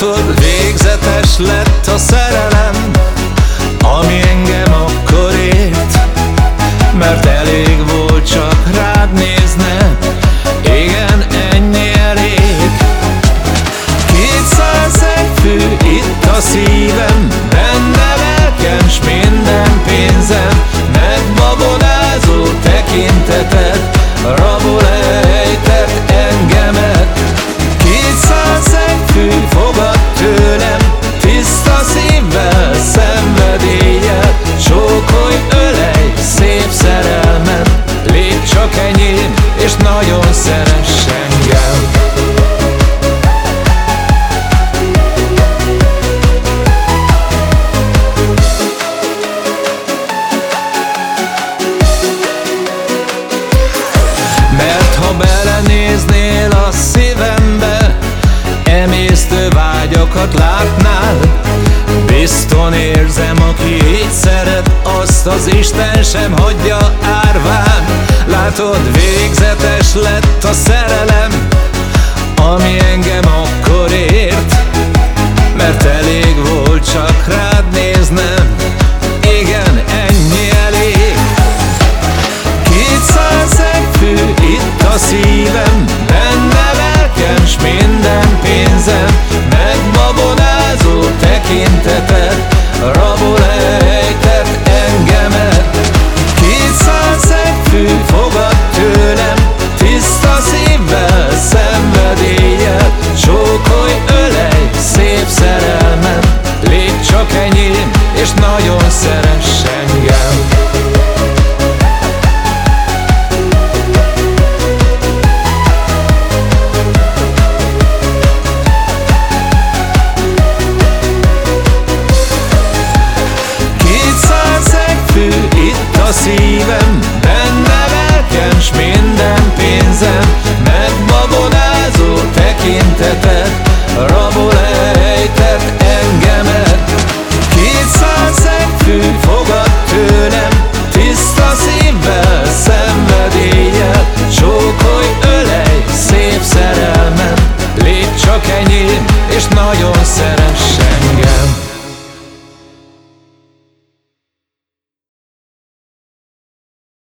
Látod végzetes lett a szerelem Ami engem akkor ért Mert elég volt csak rád nézne. Igen, ennyi elég. Kétszáz egy fő itt a szívem Benne lelkem s minden pénzem. Megbabonázó tekinteted Rabol ha belenéznél a szívembe Emésztő vágyakat látnál. Bizton érzem, aki így szeret Azt az Isten sem hagyja árván. Látod, végzetes lett a szerelem Ami engem akkor ért Mert elég itt